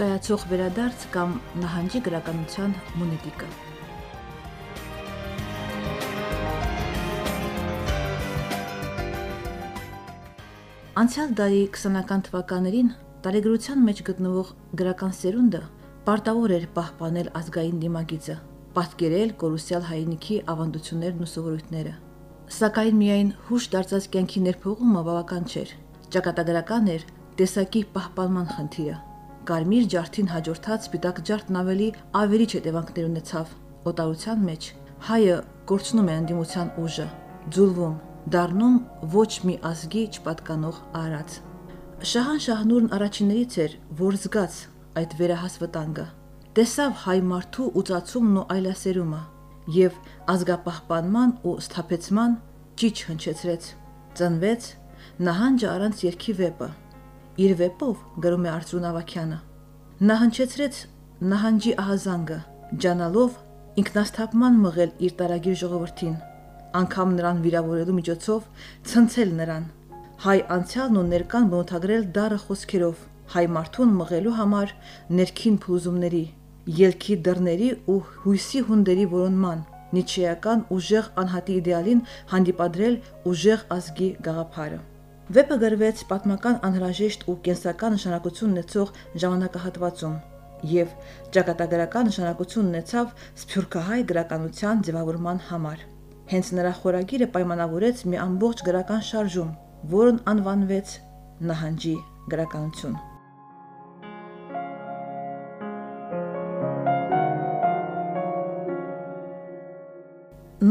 չկայացող վերադարձ կամ նահանջի գրականության մունետիկը։ Անցյալ դարի 20-ական թվականներին տարեգրության մեջ գտնվող գրական սերունդը պարտավոր էր պահպանել ազգային դիմագիծը, պատկերել կորուսյալ հայինիքի ավանդություններն ու սովորույթները։ Սակայն միայն հուշ դարձած կյանքի ներփողումը բավական չէր։ Ճակատագրական էր տեսակի պահպանման խնդիրը։ Կարմիր ջարդին հաջորդած սպիտակ ջարդն ավելի ավերիչ հետևանքներ ունեցավ։ Օտարության մեջ հայը կորցնում է ընդդիմության ուժը, ձուլվում, դառնում ոչ մի ազգի չպատկանող արած։ Շահան Շահնուրն առաջիններից էր, որ զգաց այդ վերահաս վտանգը։ Տեսավ հայ մարդու ուծացումն ու այլասերումը եւ ազգապահպանման ու սթափեցման ճիչ հնչեցրեց։ Ծնվեց նահանջը առանց երկի վեպը իր վեպով գրում է Արծրուն Ավակյանը։ Նա հնչեցրեց նահանջի ահազանգը, ջանալով ինքնասթափման մղել իր տարագիր ժողովրդին, անգամ նրան վիրավորելու միջոցով ցնցել նրան։ Հայ անցյալն ու ներկան բնութագրել դարը խոսքերով, հայ մարդուն մղելու համար ներքին փլուզումների, ելքի դռների ու հույսի հունդերի որոնման, նիչեական ուժեղ անհատի իդեալին հանդիպադրել ուժեղ ազգի գաղափարը։ Վեպը գրվեց պատմական անհրաժեշտ ու կենսական նշանակություն ունեցող ժամանակահատվածում եւ ճակատագրական նշանակություն ունեցավ սփյուռքահայ գրականության ձևավորման համար։ Հենց նրա խորագիրը պայմանավորեց մի ամբողջ գրական շարժում, որն անվանվեց նահանջի գրականություն։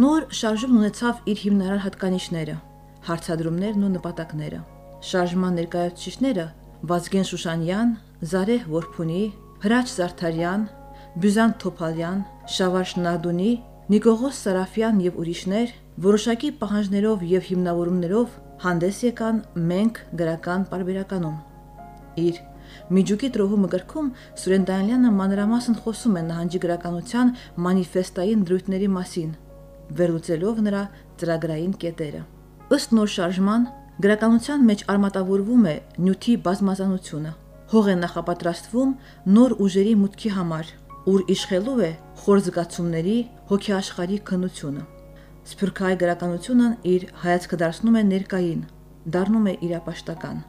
Նոր շարժումն ունեցավ իր հիմնարար հատկանիշները հարցադրումներն ու նպատակները։ Շարժման ներկայացուցիչները Վազգեն Շուշանյան, Զարեհ Որփունի, Հրաչ Զարթարյան, Բյուզան Թոփալյան, Շավարշ Նադունի, Նիկողոս Սարաֆյան եւ ուրիշներ որոշակի պահանջներով եւ հիմնավորումներով հանդես եկան մենք գրական պարբերականում։ Իր Միջուկի տրոհումը գրքում Սուրեն Դանյանը մանրամասն խոսում է նահանջի գրականության մանիֆեստային դրույթների մասին, վերլուծելով նրա ծրագրային կետերը։ Ըստ նոր շարժման գրականության մեջ արմատավորվում է նյութի բազմազանությունը։ Հող է նախապատրաստվում նոր ուժերի մուտքի համար, ուր իշխելու է խոր զգացումների, հոգեաշխարհի քննությունը։ Սփյուռքահայ գրականությունն իր հայացքը դարձնում է ներկային, դառնում է իրապաշտական։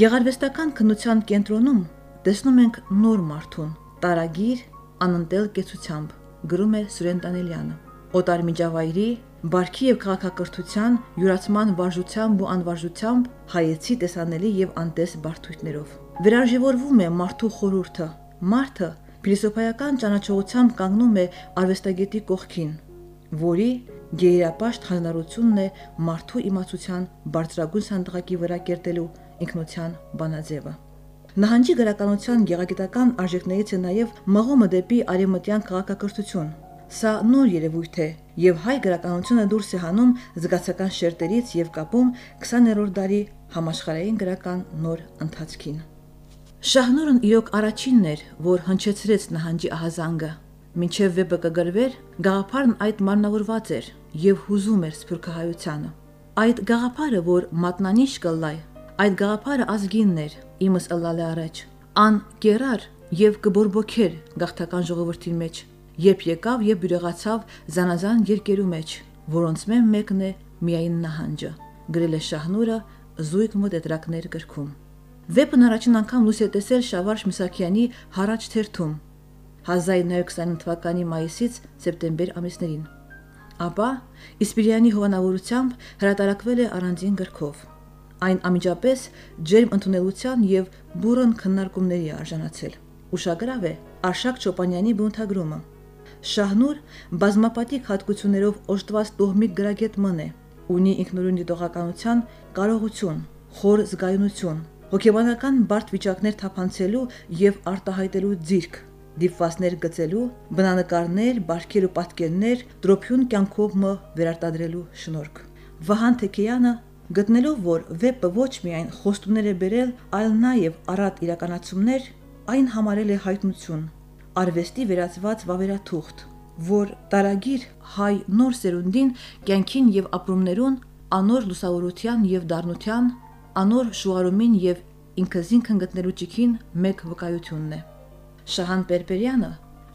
Գեղարվեստական քննության կենտրոնում տեսնում ենք նոր մարդուն, տարագիր, անընտել կեցությամբ, գրում է Սուրեն Տանելյանը։ Օտար միջավայրի, Բարքի եւ քաղաքակրթության յուրացման վարժությամբ ու անվարժությամբ հայեցի տեսանելի եւ անտես բարդույթներով։ Վերարժևորվում է մարդու խորուրդը։ Մարդը փիլիսոփայական ճանաչողությամբ կանգնում է արվեստագետի կողքին, որի գեյրապաշտ հանրությունն է մարդու իմացության բարձրագույն սանդղակի վրա կերտելու ինքնության բանաձևը։ Նահանջի գրականության գեղագիտական արժեքներից է նաև մղումը դեպի արևմտյան քաղաքակրթություն, Սա նոր երևույթ է, եւ հայ գրականությունը դուրս է հանում զգացական շերտերից եւ կապում 20-րդ դարի համաշխարհային գրական նոր ընթացքին։ Շահնուրն իրոք առաջինն էր, որ հնչեցրեց նահանջի ահազանգը։ Մինչև վեպը կգրվեր, գաղափարն այդ մարմնավորված էր եւ հուզում էր սփյուռքահայությանը։ Այդ գաղափարը, որ մատնանիշ կլայ, այդ գաղափարը ազգինն էր, իմս ըլլալե առաջ, ան կերար եւ կբորբոքեր գաղթական ժողովրդի մեջ երբ եկավ եւ բյուրեղացավ զանազան երկերու մեջ, որոնց մեն մեկն է միայն նահանջը։ Գրել է Շահնուրը զույգ մոտետրակներ գրքում։ Վեպն առաջին անգամ լույս է տեսել Շավարժ Միսակյանի հարաճ թերթում 1920 թվականի մայիսից սեպտեմբեր ամիսներին։ Ապա Իսպիրյանի հովանավորությամբ հրատարակվել է առանձին գրքով։ Այն ամիջապես ջերմ ընդունելության եւ բուրըն քննարկումների արժանացել։ Ուշագրավ է Արշակ Չոպանյանի բունթագրումը Շահնուր բազմապատիկ հատկություններով օժտված տոհմիկ գրագետ մն է, ունի ինքնուրույն դիտողականության կարողություն, խոր զգայունություն, հոգեբանական բարդ վիճակներ թափանցելու եւ արտահայտելու ձիրք, դիպվածներ գծելու, բնանկարներ, բարքեր ու պատկերներ դրոփյուն կյանքով մը վերարտադրելու շնորհք։ Վահան Թեքեյանը գտնելով, որ վեպը ոչ միայն խոստումներ է բերել, այլ նաև առատ իրականացումներ, այն համարել է հայտնություն, արվեստի վերածված վավերաթուղթ, որ տարագիր հայ նոր սերունդին կյանքին եւ ապրումներուն անոր լուսավորության եւ դառնության, անոր շուարումին եւ ինքզինքն գտնելու ճիքին մեկ վկայությունն է։ Շահան Պերպերյանը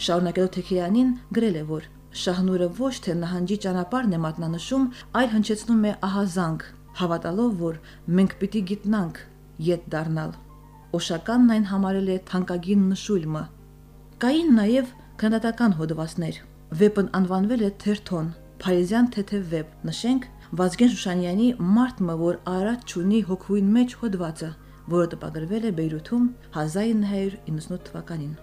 շարունակելով Թեքեյանին գրել է, որ Շահնուրը ոչ թե նահանջի ճանապարհն է մատնանշում, այլ հնչեցնում է ահազանգ, հավատալով, որ մենք պիտի գիտնանք յետ դառնալ։ Օշականն այն համարել է թանկագին նշույլը։ Կային նաև քննադատական հոդվածներ։ Վեպն անվանվել է Թերթոն, Փարիզյան թեթև վեպ։ Նշենք Վազգեն Շուշանյանի Մարտը, որ Արարատ ճունի հոգուին մեջ հոդվածը, որը տպագրվել է Բեյրութում 1998 թվականին։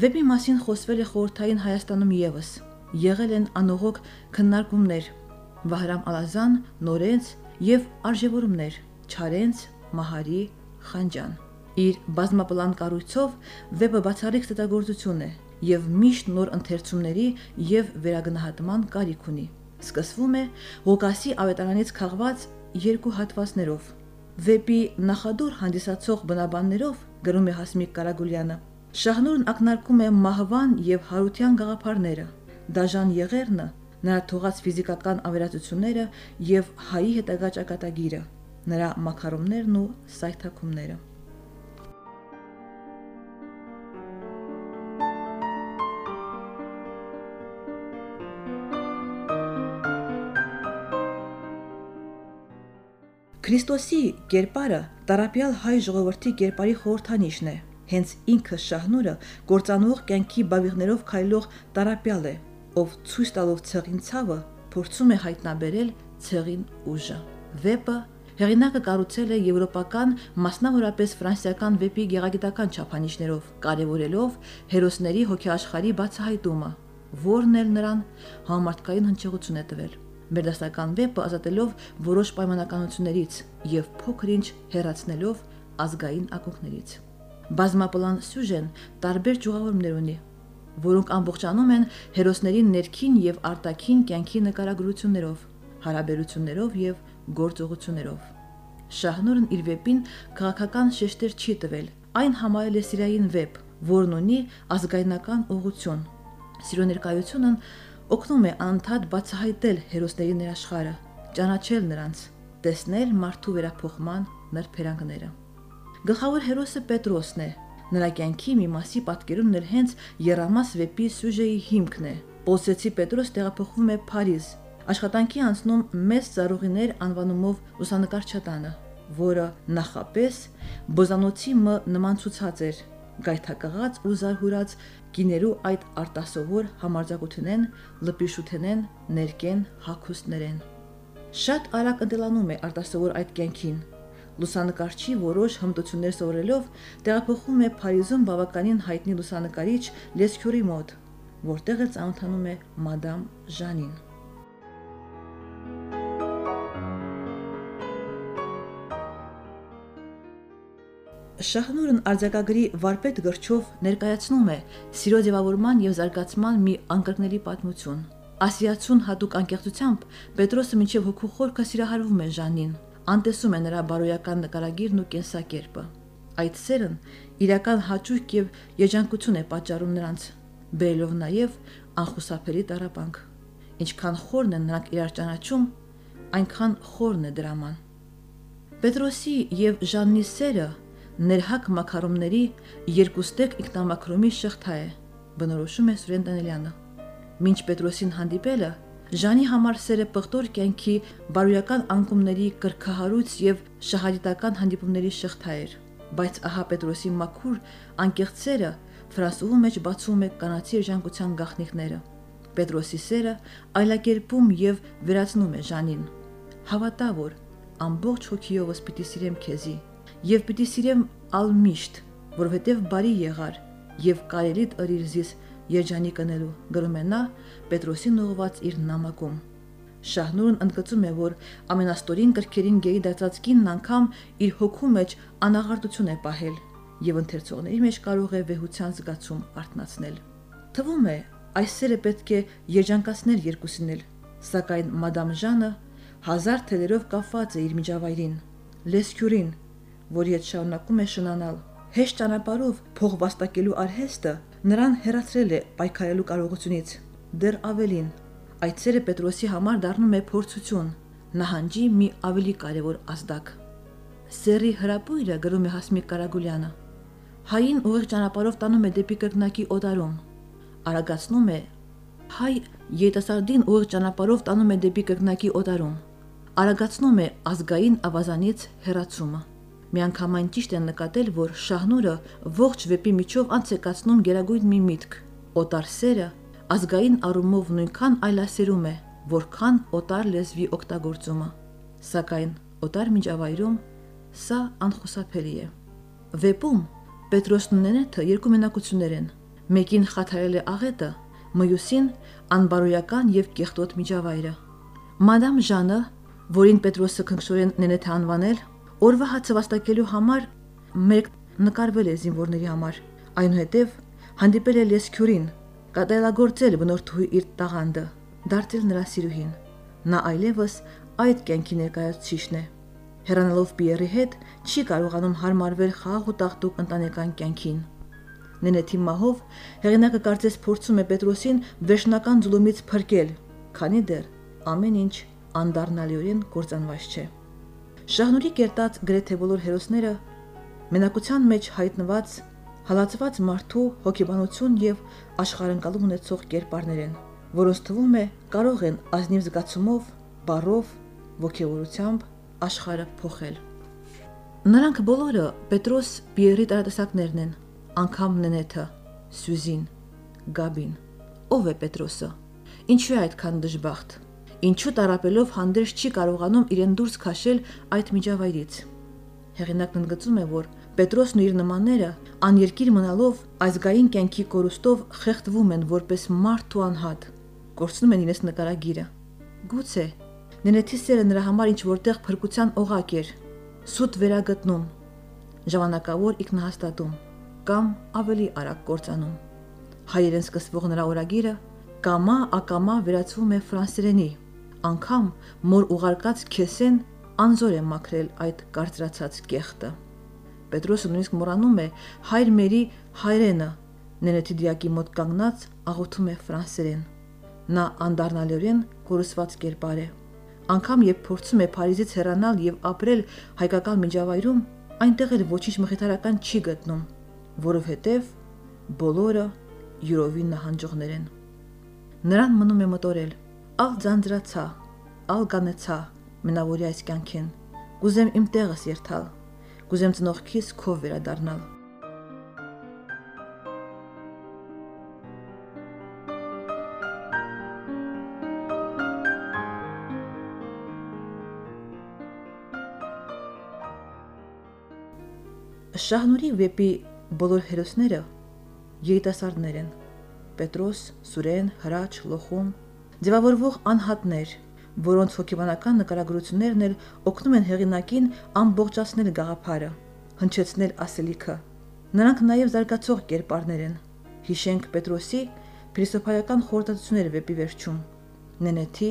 Վեպի մասին խոսվել է խորհրդային Հայաստանում եւս։ Եղել են անողոք քննարկումներ. Վահրամ Ալազան, Նորենց եւ արժևորումներ. Չարենց, Մահարի, Խանջան։ Իր բազմապլան կառույցով վեպը բացառիկ ստեղծագործություն է եւ միշտ նոր ընթերցումների եւ վերագնահատման կարիք ունի։ Սկսվում է Ղուկասի ավետարանից քաղված երկու հատվածներով։ Վեպի նախադուր հանդիսացող բնաբաններով գրում է Հասմիկ Կարագուլյանը։ Շահնուրն ակնարկում է մահվան եւ հարության գաղափարները, դաժան եղերնը, նրա թողած ֆիզիկական ավերածությունները եւ հայի հետագա ճակատագիրը, նրա մակարոններն ու սայթակումները։ Քրիստոսի կերպարը տարապյալ հայ ժողովրդի կերպարի խորհրդանիշն է։ Հենց ինքը Շահնուրը կործանող կյանքի բավիղներով քայլող տարապյալ է, ով ցույց տալով ցեղին ցավը փորձում է հայտնաբերել ցեղին ուժը։ Վեպը հեղինակը կառուցել է եվրոպական, մասնավորապես ֆրանսիական վեպի գեղագիտական չափանիշներով, կարևորելով հերոսների հոգեաշխարի բացահայտումը, որն էլ նրան համարտկային հնչեղություն է տվել մեր դասական վեպը ազատելով որոշ պայմանականություններից եւ փոքրինչ հերացնելով ազգային ակունքներից։ Բազմապլան սյուժեն տարբեր ճյուղավորումներ ունի, որոնք ամբողջանում են հերոսների ներքին եւ արտաքին կյանքի նկարագրություններով, հարաբերություններով եւ գործողություններով։ Շահնուրն իր վեպին քաղաքական շեշտեր չի տվել, այն համարել է սիրային վեպ, որն ունի ազգայնական ուղղություն։ Սիրո ներկայությունն օգնում է անընդհատ բացահայտել հերոսների ներաշխարը, ճանաչել նրանց, տեսնել մարդու վերափոխման նրբերանգները։ Գլխավոր հերոսը Պետրոսն է։ Նրա կյանքի մի մասի պատկերումն էլ հենց Երամաս վեպի սյուժեի հիմքն է։ Պոլսեցի Պետրոս տեղափոխվում է Փարիզ, աշխատանքի անցնում մեծ ծառուղիներ անվանումով լուսանկարչատանը, որը նախապես բոզանոցի մ նման ցուցած էր գայթակղած ու զարհուրած գիներու այդ արտասովոր համարձակությունեն, լպիշութենեն, ներկեն, հակոստներեն։ Շատ արագ ընտելանում է արտասովոր այդ կյանքին։ Լուսանկարչի որոշ հմտություններ սովորելով տեղափոխվում է Փարիզում բավականին հայտնի լուսանկարիչ Լեսքյուրի մոտ, որտեղ էլ ծանոթանում է մադամ Ժանին։ Շահնուրն արձակագրի վարպետ գրչով ներկայացնում է սիրո ձևավորման եւ զարգացման մի անկրկնելի պատմություն։ Ասիացուն հատուկ անկեղծությամբ Պետրոսը մինչև հոգու խորքը սիրահարվում է Ժանին, անտեսում է նրա բարոյական նկարագիրն ու կենսակերպը։ Այդ սերն իրական հաճույք եւ երջանկություն է պատճառում նրանց, բերելով նաեւ անխուսափելի տարապանք։ Ինչքան խորն են նրանք իրար ճանաչում, այնքան խորն է դրաման։ Պետրոսի եւ Ժաննի սերը ներհակ մակարոմների երկուստեք ինքնամակրոմի շղթա է, բնորոշում է Սուրեն Դանելյանը։ Մինչ Պետրոսին հանդիպելը Ժանի համար սերը պղտոր կյանքի բարոյական անկումների կրկահարույց եւ շահադիտական հանդիպումների շղթա էր, բայց ահա Պետրոսի մաքուր անկեղծ սերը ֆրանսուհու մեջ բացում է կանացի ժանկության գաղտնիքները։ Պետրոսի սերը այլակերպում եւ վերացնում է Ժանին։ Հավատա որ ամբողջ հոգիովս պիտի սիրեմ քեզի եւ պիտի սիրեմ ալմիշտ, որովհետեւ բարի եղար եւ կարելիդ ըրիր զիս երջանի կնելու գրում է նա Պետրոսին ուղված իր նամակում Շահնուրն ընդգծում է, որ ամենաստորին կրկերին գեի դարձած կինն անգամ իր հոգու մեջ անաղարտություն է պահել եւ ընթերցողների մեջ կարող է վեհության զգացում արտնացնել։ Թվում է, այս սերը պետք է երջանկացնել երկուսին էլ, սակայն մադամ Ժանը հազար թելերով կապված է իր միջավայրին։ Լեսքյուրին, որի հետ շարունակում է շնանալ։ Հեշտ ճանապարհով փող վաստակելու արհեստը նրան հերացրել է պայքարելու կարողությունից։ Դեռ ավելին, այդ ցերը Պետրոսի համար դառնում է փորձություն, նահանջի մի ավելի կարևոր ազդակ։ Սերի հրապույրը գրում է Հասմիկ Կարագուլյանը։ հային ուղիղ ճանապարհով տանում է դեպի կրկնակի օտարում։ Արագացնում է հայ յետասարդին ուղիղ ճանապարհով տանում է դեպի կրկնակի օտարում։ Արագացնում է ազգային ավազանից հերացումը։ Միանգամայն ճիշտ են նկատել, որ Շահնուրը ողջ վեպի միջով անց է կացնում գերագույն մի միտք։ Օտար սերը ազգային առումով նույնքան այլասերում է, որքան օտար լեզվի օգտագործումը։ Սակայն օտար միջավայրում սա անխուսափելի է։ Վեպում Պետրոսն ու Նենեթը երկու մենակություններ են։ Մեկին խաթարել է աղետը, մյուսին անբարոյական եւ կեղտոտ միջավայրը։ Մադամ Ժանը, որին Պետրոսը քնքշորեն Նենեթը անվանել, օրվա հացը վաստակելու համար մեկ նկարվել է զինվորների համար։ Այնուհետև հանդիպել է Լեսքյուրին, կատարելագործել բնորդուհի իր տաղանդը, դարձել նրա սիրուհին։ Նա այլևս այդ կյանքի ներկայացուցիչն է։ Հեռանալով Պիերի հետ չի կարողանում հարմարվել խաղ ու տաղտուկ ընտանեկան կյանքին։ Նենեթի մահով հեղինակը կարծես փորձում է Պետրոսին վերջնական ձուլումից փրկել, քանի դեռ ամեն ինչ անդառնալիորեն կործանված չէ։ Շահնուրի կերտած գրեթե բոլոր հերոսները մենակության մեջ հայտնված հալածված մարդու հոգեբանություն եւ աշխարհընկալում ունեցող կերպարներ են, որոնց թվում է կարող են ազնիվ զգացումով, բարով, ողջավորությամբ աշխարհը փոխել։ Նրանք բոլորը Պետրոս Պիերի տարատեսակներն են, անգամ Նենեթը, Սյուզին, Գաբին։ Ով է Պետրոսը։ Ինչու է այդքան դժբախտ։ Ինչու տարապելով հանդերձ չի կարողանում իրեն դուրս քաշել այդ միջավայրից։ Հեղինակն ընդգծում է, որ Պետրոսն ու իր նմանները աներկիր մնալով ազգային կյանքի կորուստով խեղդվում են որպես մարդ ու անհատ։ Կորցնում են իրենց նկարագիրը։ Գուցե Նենեթի սերը նրա համար ինչ որտեղ փրկության օղակ էր, սուտ վերագտնում, ժամանակավոր ինքնահաստատում կամ ավելի արագ կործանում։ Հայերեն սկսվող նրա օրագիրը կամա ակամա վերածվում է ֆրանսերենի։ Անկամ մոր ուղարկած քեսեն անզոր է մաքրել այդ կարծրացած կեղտը։ Պետրոսը նույնիսկ մոռանում է հայր մերի հայրենը, Նենեթի դիակի մոտ կանգնած աղոթում է ֆրանսերեն։ Նա անդառնալիորեն կորուսված կերպար է։ Անկամ երբ փորձում է Փարիզից հեռանալ եւ ապրել հայկական միջավայրում, այնտեղ էլ ոչինչ մխիթարական չի գտնում, որովհետեւ բոլորը յուրովին նահանջողներ են։ Նրան մնում է մտորել. «Ալ ձանձրացա, ալ գանեցա, մնավորի այս կյանքին։ Կուզեմ իմ տեղս երթալ, կուզեմ ծնողքիս քով վերադառնալ»։ Շահնուրի վեպի բոլոր հերոսները երիտասարդներ են։ Պետրոս, Սուրեն, Հրաչ, Լոխում, ձևավորվող անհատներ, որոնց հոգեբանական նկարագրություններն էլ օգնում են հեղինակին ամբողջացնել գաղափարը, հնչեցնել ասելիքը։ Նրանք նաև զարգացող կերպարներ են։ Հիշենք Պետրոսի փիլիսոփայական խորհրդատությունները վեպի վերջում։ Նենեթի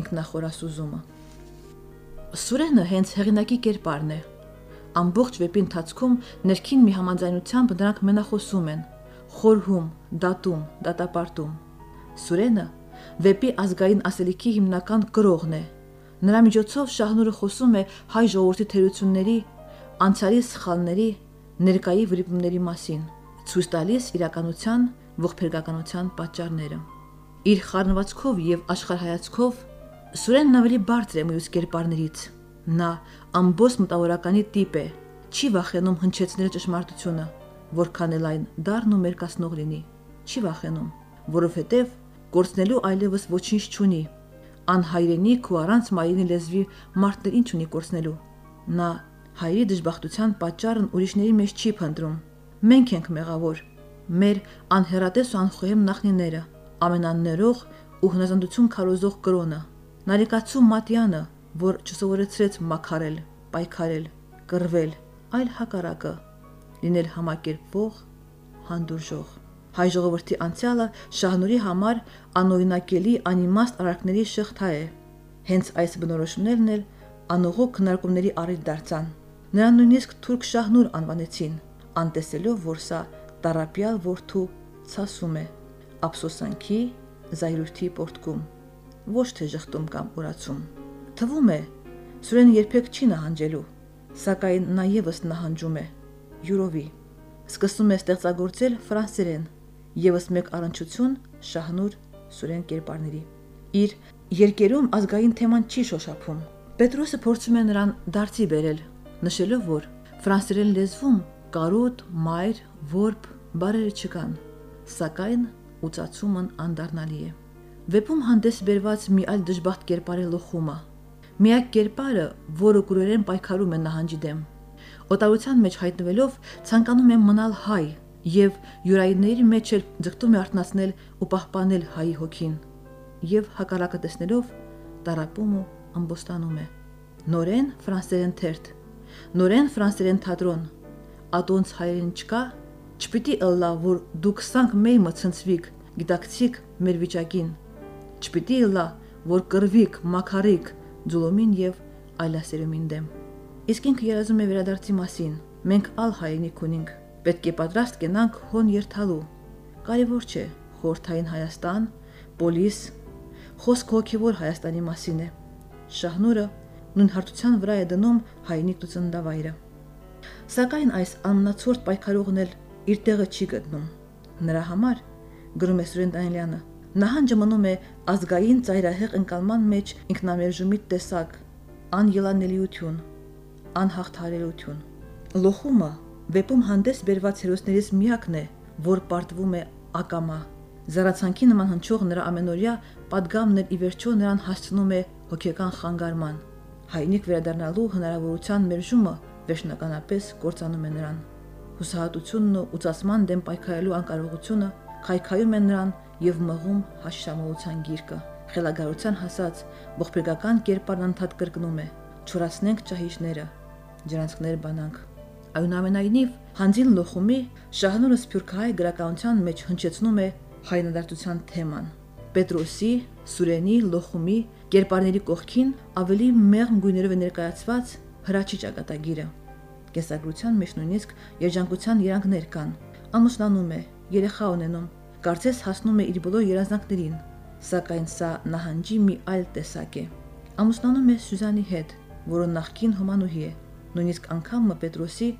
ինքնախորասուզումը։ Սուրենը հենց հեղինակի կերպարն է, Ամբողջ վեպի ընթացքում ներքին մի համաձայնությամբ նրանք մենախոսում են, խորհում, դատում, դատապարտում։ Սուրենը վեպի ազգային ասելիքի հիմնական կրողն է։ Նրա միջոցով Շահնուրը խոսում է հայ ժողովրդի թերությունների, անցյալի սխալների, ներկայի վրիպումների մասին, ցույց տալիս իրականության ողբերգականության պատճառները։ Իր խառնվածքով եւ աշխարհայացքով Սուրենն ավելի բարձր է մյուս կերպարներից Նա ամբողջ մտավորականի տիպ է, չի վախենում հնչեցնել ճշմարտությունը, որքան էլ այն դառն ու մերկացնող լինի։ Չի վախենում, որովհետև կորցնելու այլևս ոչինչ չունի։ Անհայրենիք ու առանց մայրենի լեզվի մարդն ինչ ունի կորցնելու։ Նա հայրի դժբախտության պատճառն ուրիշների մեջ չի փնտրում։ Մենք ենք մեղավոր։ Մեր անհերատես ու անխոհեմ նախնիները, ամենաններող ու հնազանդություն քարոզող կրոնը, Նարեկացու Մատյանը, որ չսովորեցրեց մաքարել, պայքարել, կռվել, այլ հակառակը լինել համակերպվող, հանդուրժող։ Հայ ժողովրդի անցյալը Շահնուրի համար անօրինակելի անիմաստ արարքների շղթա է։ Հենց այս բնորոշումներն էլ անողո քննարկումների առիթ դարձան։ Նրան նույնիսկ թուրք Շահնուր անվանեցին, անտեսելով, որ սա տարապյալ որդու ցասում է, ափսոսանքի, զայրույթի պորտկում, ոչ թե ժխտում կամ ուրացում։ Թվում է, Սուրենը երբեք չի նահանջելու, սակայն նա եւս նահանջում է յուրովի։ սկսում է ստեղծագործել ֆրանսերեն եւս մեկ առնչություն Շահնուր Սուրեն կերպարների։ Իր երկերում ազգային թեման չի շոշափում։ Պետրոսը փորձում է նրան դարձի բերել, նշելով, որ ֆրանսերեն լեզվում կարոտ, մայր, որբ բարերը չկան, սակայն ուծացումն անդառնալի է։ Վեպում հանդես բերված մի այլ դժբախտ կերպար է լոխումը։ Միակ կերպարը, որը կուրորեն պայքարում է նահանջի դեմ։ Օտարության մեջ հայտնվելով ցանկանում է մնալ հայ եւ յուրայինների մեջ էլ ձգտում է արտնացնել ու պահպանել հայի հոգին եւ հակառակը տեսնելով տարապում ու ամբոստանում է նորեն ֆրանսերեն թերթ նորեն ֆրանսերեն թատրոն ատոնց հայերեն չկա չպիտի ըլլա որ դուք սանք մեյ մցնցվիկ գիտակցիկ մեր վիճակին չպիտի ըլլա որ կրվիկ մակարիկ ձուլոմին եւ այլասերումին դեմ իսկ ինքը երազում է վերադարձի մասին. Մենք ալ հայինիկ ունենք պետք է պատրաստ կենանք հոն երթալու կարևոր չէ խորթային Հայաստան պոլիս խոսք հոգևոր Հայաստանի մասին է։ Շահնուրը նույն հարթության վրա է դնում հայնիկ ծննդավայրը։ Սակայն այս ամնացորդ պայքարողն էլ իր տեղը չի գտնում։ Նրա համար գրում է Սուրեն Դանիելյանը նահանջը մնում է ազգային ծայրահեղ ընկալման մեջ ինքնամերժումի տեսակ, անելանելիություն, անհաղթարելություն։ Լոխումը վեպում հանդես բերված հերոսներից միակն է, որ պարտվում է ակամա։ Զարացանքի նման հնչող նրա ամենօրյա падգամն էլ ի վերջո նրան հասցնում է հոգեկան խանգարման։ Հայնիկ վերադառնալու հնարավորության մերժումը վերջնականապես կործանում է նրան։ Հուսահատությունն ու ուծասման դեմ պայքարելու անկարողությունը քայքայում են նրան եւ մղում հաշշամոլության գիրկը։ Խելագարության հասած ողբերգական կերպարն ընդհատ կրկնում է. «Չորացնենք ճահիճները, ջրանցքներ բանանք»։ Այնուամենայնիվ, Հանձին լոխումի Շահնուրը Սփյուռքահայ գրականության մեջ հնչեցնում է հայնադարտության թեման։ Պետրոսի, Սուրենի, Լոխումի կերպարների կողքին ավելի մեղմ գույներով է ներկայացված հրաչի ճակատագիրը։ Կեսագրության մեջ նույնիսկ երջանկության երանգներ կան։ Ամուսնանում է, երեխա ունենում, կարծես հասնում է իր բոլոր երազանքներին, սակայն սա նահանջի մի այլ տեսակ է։ Ամուսնանում է Սյուզանի հետ, որը նախքին հոմանուհի է։ Նույնիսկ անգամը Պետրոսի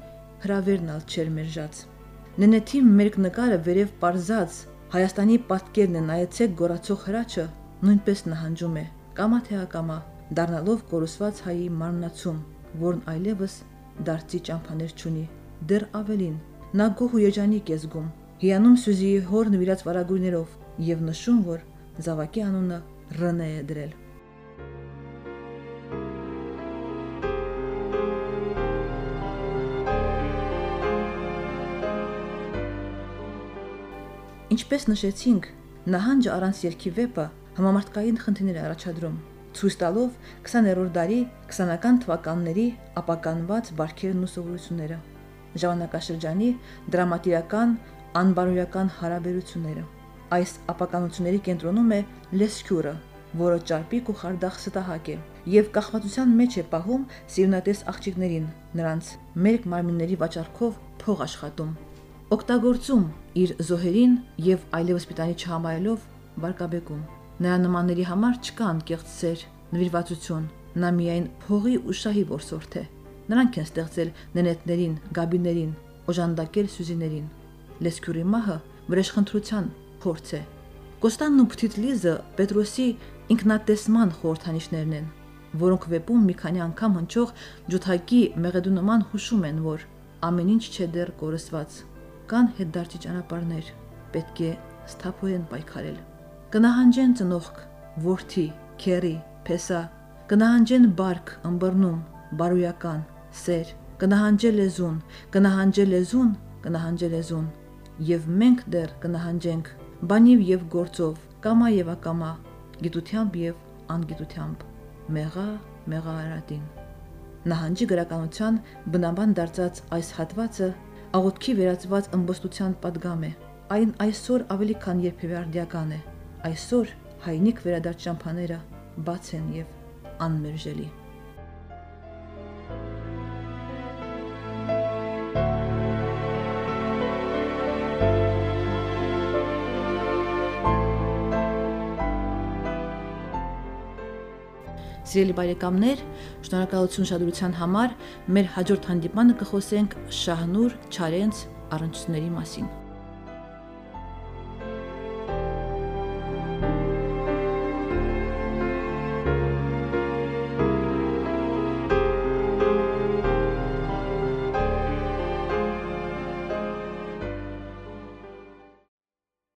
հրավերն ալ չեր մերժած։ Նենեթի մերկ նկարը վերև པարզած Հայաստանի պատկերն է նայեցեք գորացող հրաչը նույնպես նահանջում է. Կամա թե ակամա դառնալով կորուսված հայի մարմնացում որն այլևս դարձի ճամփաներ չունի դեռ ավելին նա գոհ ու երջանիկ է զգում հիանում Սյուզիի հոր նվիրած վարագույրներով եւ նշում որ զավակի անունը Ռնե է դրել Ինչպես նշեցինք, նահանջը առանց երկի վեպը համամարտկային խնդիրներ առաջադրում, ցույց տալով 20-րդ դարի 20-ական թվականների ապականված բարքերն ու սովորությունները, ժամանակաշրջանի դրամատիրական անբարոյական հարաբերությունները։ Այս ապականությունների կենտրոնում է Լեսքյուրը, որը ճարպիկ ու խարդախ ստահակ է եւ կախվածության մեջ է պահում սիրունատես աղջիկներին, նրանց մերկ մարմինների վաճառքով փող աշխատում օգտագործում իր զոհերին եւ այլևս պիտանի չհամարելով վարկաբեկում։ Նրա նմանների համար չկան կեղծեր, նվիրվածություն, նա միայն փողի ու շահի որսորդ է։ Նրանք են ստեղծել նենետներին, գաբիներին, օժանդակել սյուզիներին։ Լեսքյուրի մահը վրեժխնդրության փորձ է։ Կոստանն ու Փթիթլիզը Պետրոսի ինքնատեսման խորհրդանիշներն են, որոնք վեպում մի քանի անգամ հնչող ջութակի մեղեդու նման հուշում են, որ ամեն ինչ չէ դեռ կորսված կան հետդարձի ճանապարհներ, պետք է սթափոյեն պայքարել։ Կնահանջեն ծնողք, ворթի, քերի, փեսա, կնահանջեն բարք, ըմբռնում, բարոյական, սեր, կնահանջել լեզուն, կնահանջել լեզուն, կնահանջել լեզուն, եւ մենք դեռ կնահանջենք բանիվ եւ գործով, կամա եւ ակամա, գիտությամբ եւ անգիտությամբ, մեղա, մեղա արատին։ Նահանջի գրականության բնաբան դարձած այս հատվածը աղոթքի վերածված ըմբոստության падգամ է։ Այն այսօր ավելի քան երբևէ արդյական է։ Այսօր հայնիկ վերադարձ ճամփաները բաց են եւ անմերժելի։ Սիրելի բարեկամներ, շնորհակալություն շադրության համար։ Մեր հաջորդ հանդիպանը կխոսենք Շահնուր Չարենց առնչությունների մասին։